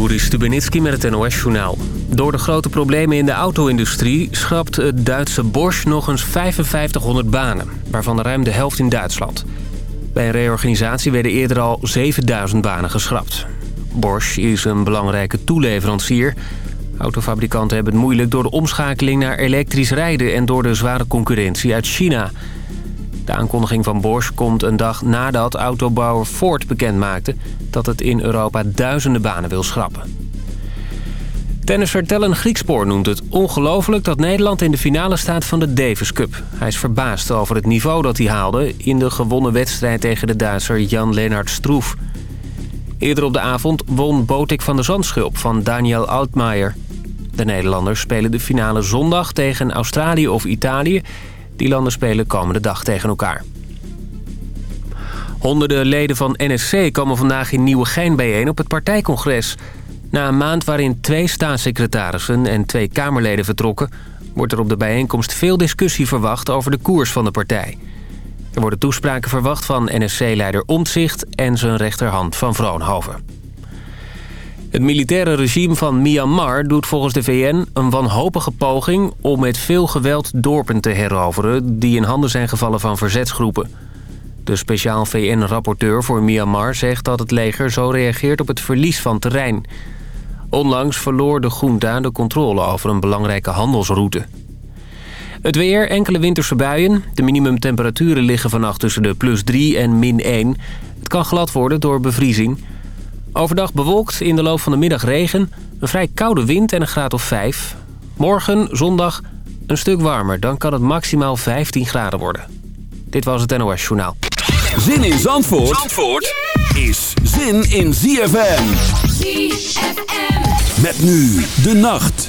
Joris Stubenitski met het NOS-journaal. Door de grote problemen in de auto-industrie schrapt het Duitse Bosch nog eens 5500 banen, waarvan ruim de helft in Duitsland. Bij een reorganisatie werden eerder al 7000 banen geschrapt. Bosch is een belangrijke toeleverancier. Autofabrikanten hebben het moeilijk door de omschakeling naar elektrisch rijden... en door de zware concurrentie uit China. De aankondiging van Bosch komt een dag nadat autobouwer Ford bekendmaakte... dat het in Europa duizenden banen wil schrappen. Tennisser Tellen Griekspoor noemt het ongelooflijk dat Nederland in de finale staat van de Davis Cup. Hij is verbaasd over het niveau dat hij haalde in de gewonnen wedstrijd tegen de Duitser Jan-Lennart Stroef. Eerder op de avond won Botik van de Zandschulp van Daniel Altmaier. De Nederlanders spelen de finale zondag tegen Australië of Italië. Die landen spelen komende dag tegen elkaar. Honderden leden van NSC komen vandaag in Nieuwegein bijeen op het partijcongres. Na een maand waarin twee staatssecretarissen en twee Kamerleden vertrokken... wordt er op de bijeenkomst veel discussie verwacht over de koers van de partij. Er worden toespraken verwacht van NSC-leider Omtzigt en zijn rechterhand van Vroonhoven. Het militaire regime van Myanmar doet volgens de VN een wanhopige poging... om met veel geweld dorpen te heroveren die in handen zijn gevallen van verzetsgroepen. De speciaal VN-rapporteur voor Myanmar zegt dat het leger zo reageert op het verlies van terrein. Onlangs verloor de junta de controle over een belangrijke handelsroute. Het weer, enkele winterse buien. De minimumtemperaturen liggen vannacht tussen de plus 3 en min 1. Het kan glad worden door bevriezing. Overdag bewolkt, in de loop van de middag regen. Een vrij koude wind en een graad of 5. Morgen, zondag, een stuk warmer. Dan kan het maximaal 15 graden worden. Dit was het NOS Journaal. Zin in Zandvoort, Zandvoort is zin in ZFM. ZFM. Met nu de nacht.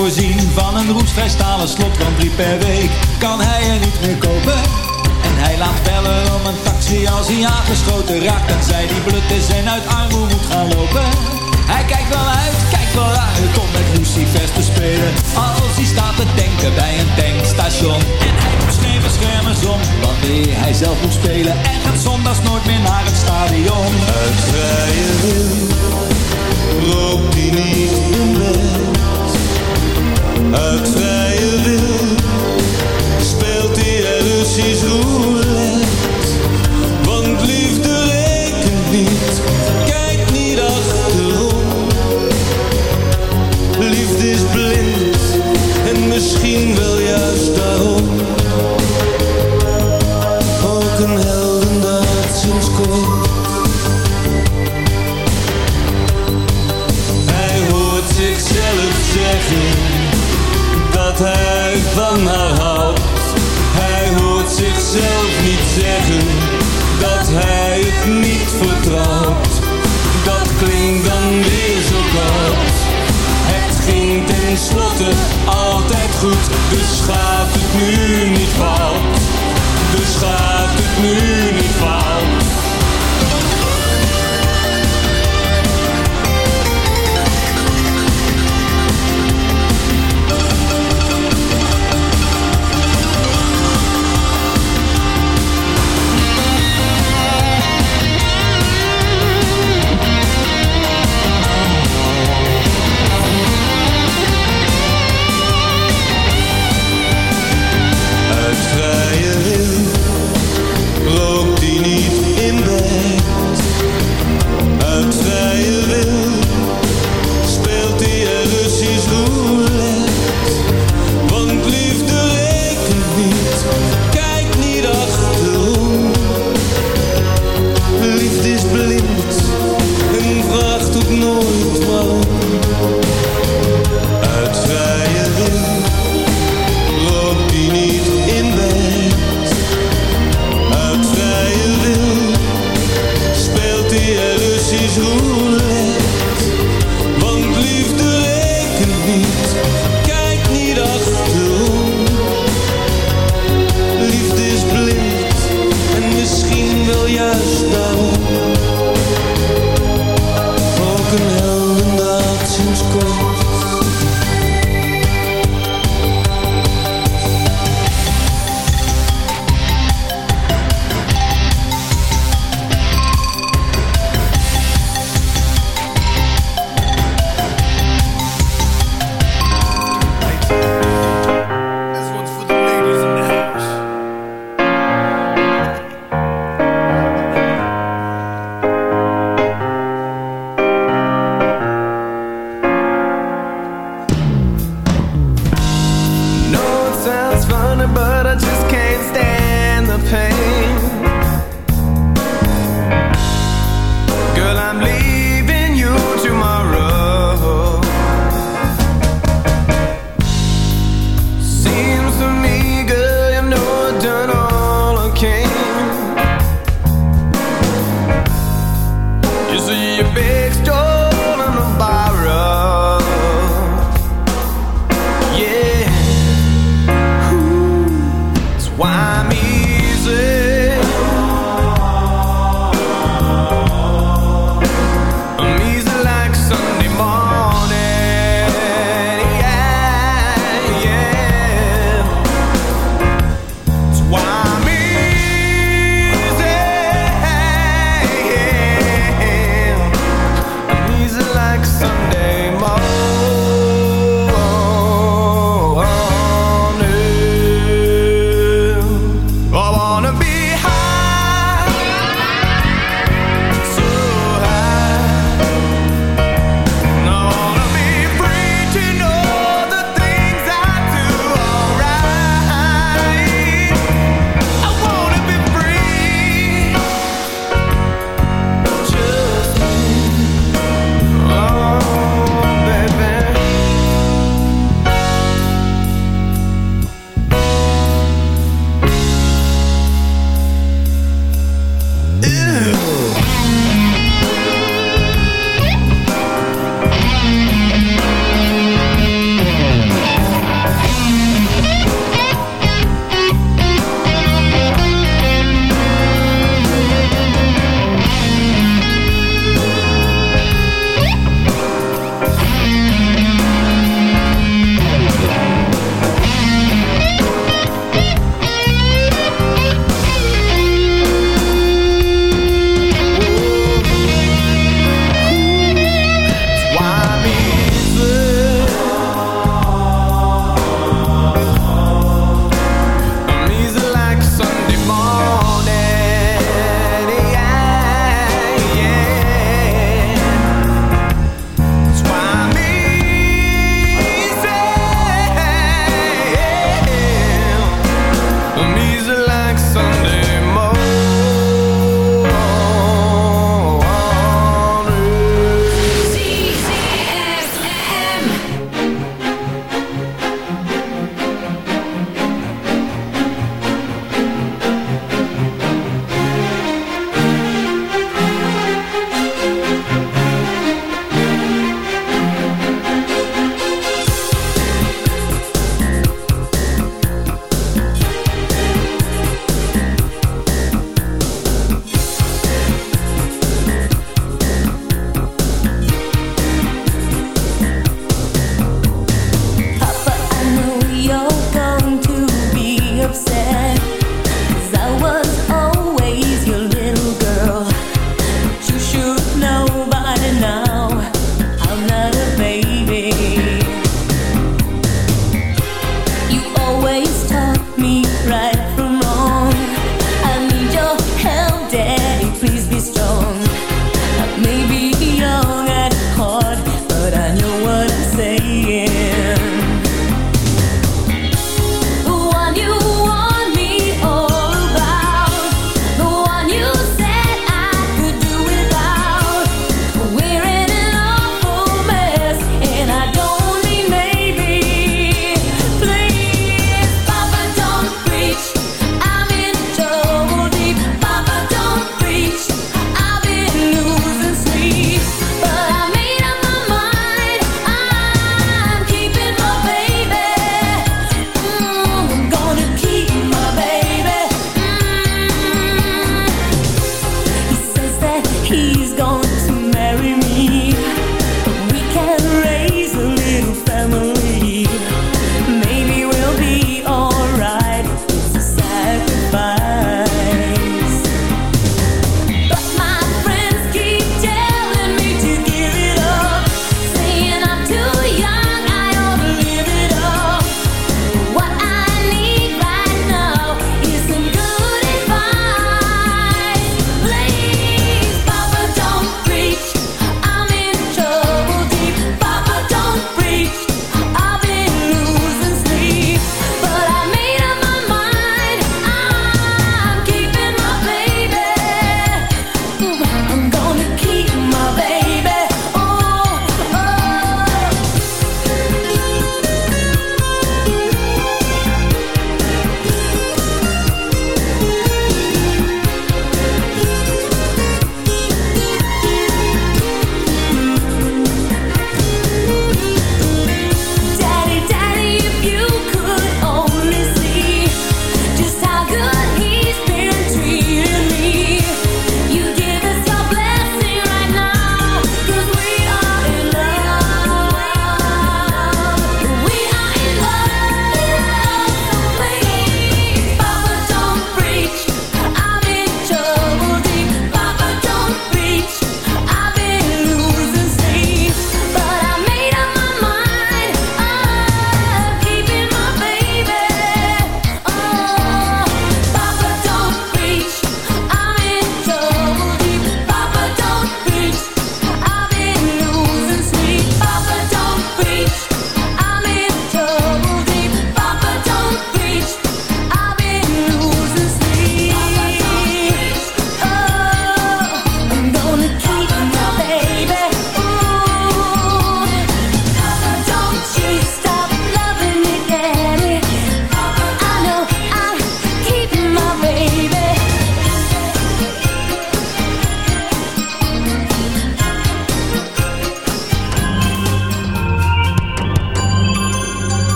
voorzien van een roestvrij slot, want drie per week kan hij er niet meer kopen. En hij laat bellen om een taxi als hij aangeschoten raakt en zij die blut is en uit armoede moet gaan lopen. Hij kijkt wel uit, kijkt wel uit om met Lucifers te spelen. Als hij staat te denken bij een tankstation. En hij moet geen beschermers om wanneer hij zelf moet spelen. En gaat zondags nooit meer naar het stadion. Uit vrije wil rookt hij niet in bed.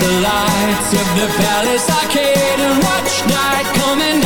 the lights of the palace. Arcade and watch night coming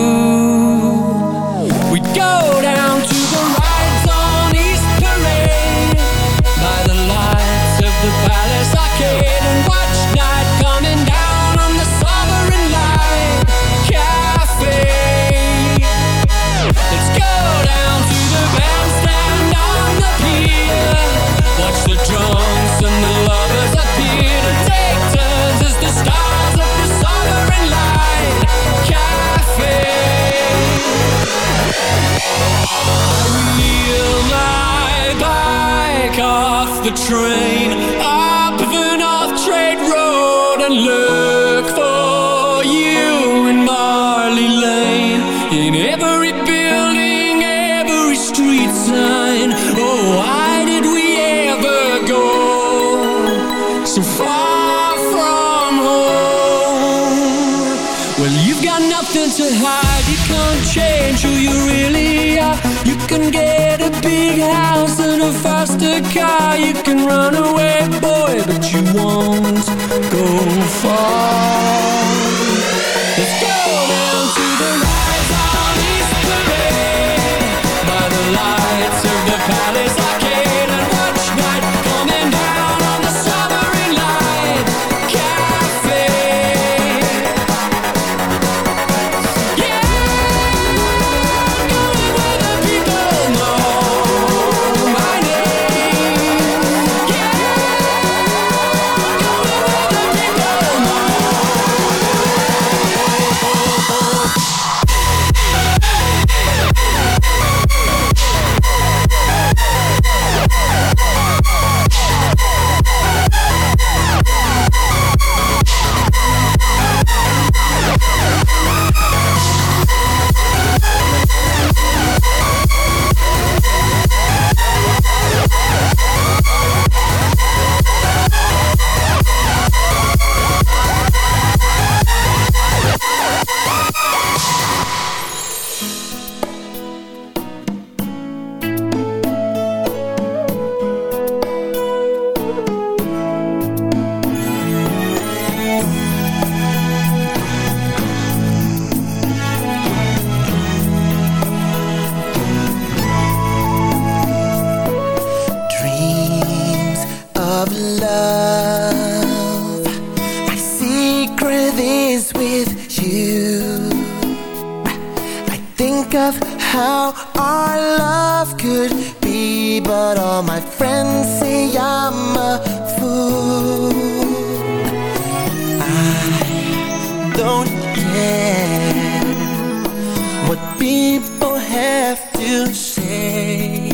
what people have to say.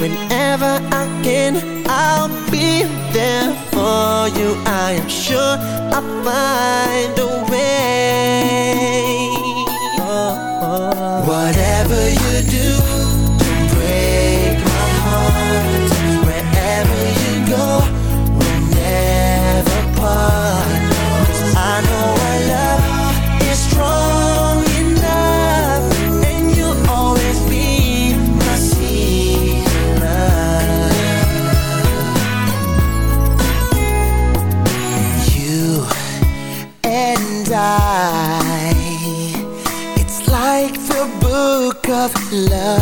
Whenever I can, I'll be there for you. I am sure I'll find a way love.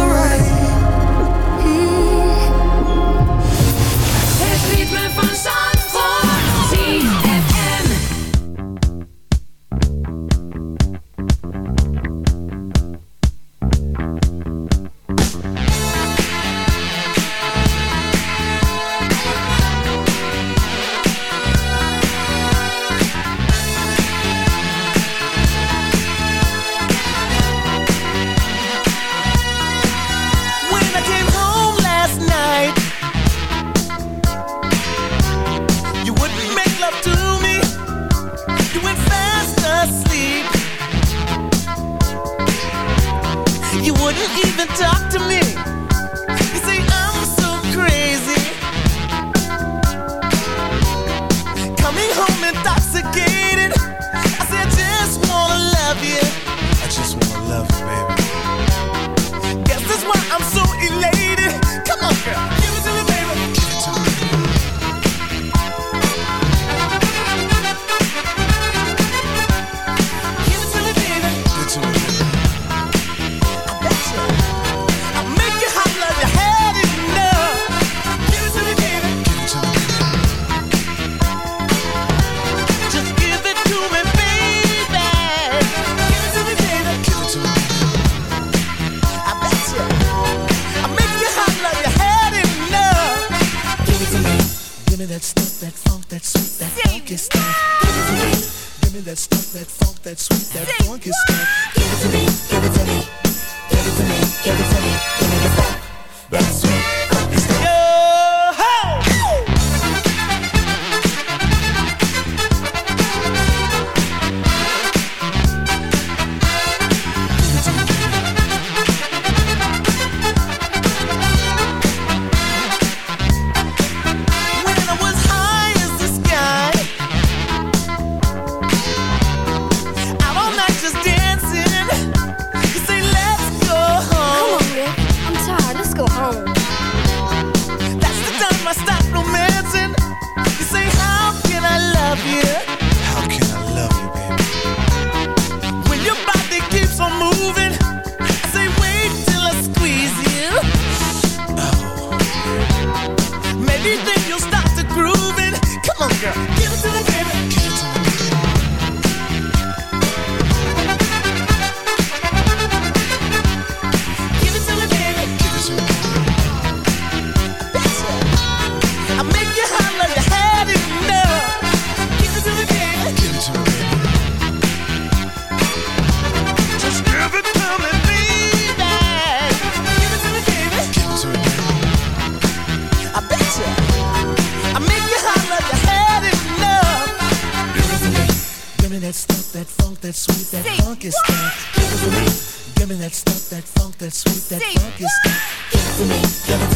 that sweet, that Say funk is that. Give it to me. Give me that stuff, that funk, that sweet, that Say funk is that. Give it to me. Give it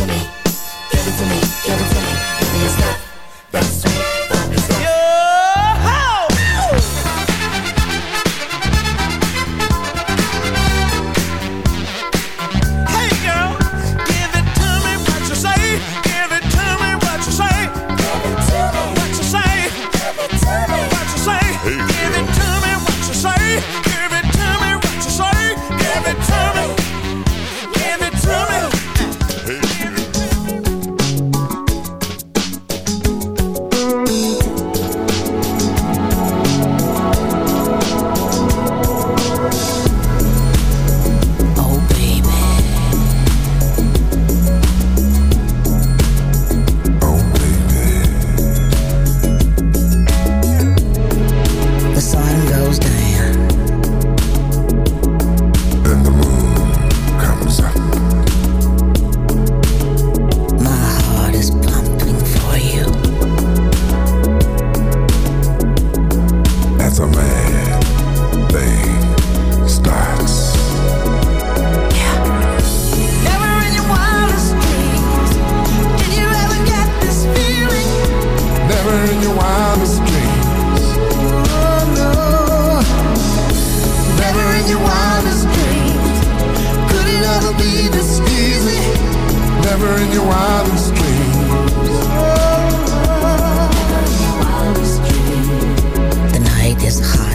river in your wildest dreams. The night is hot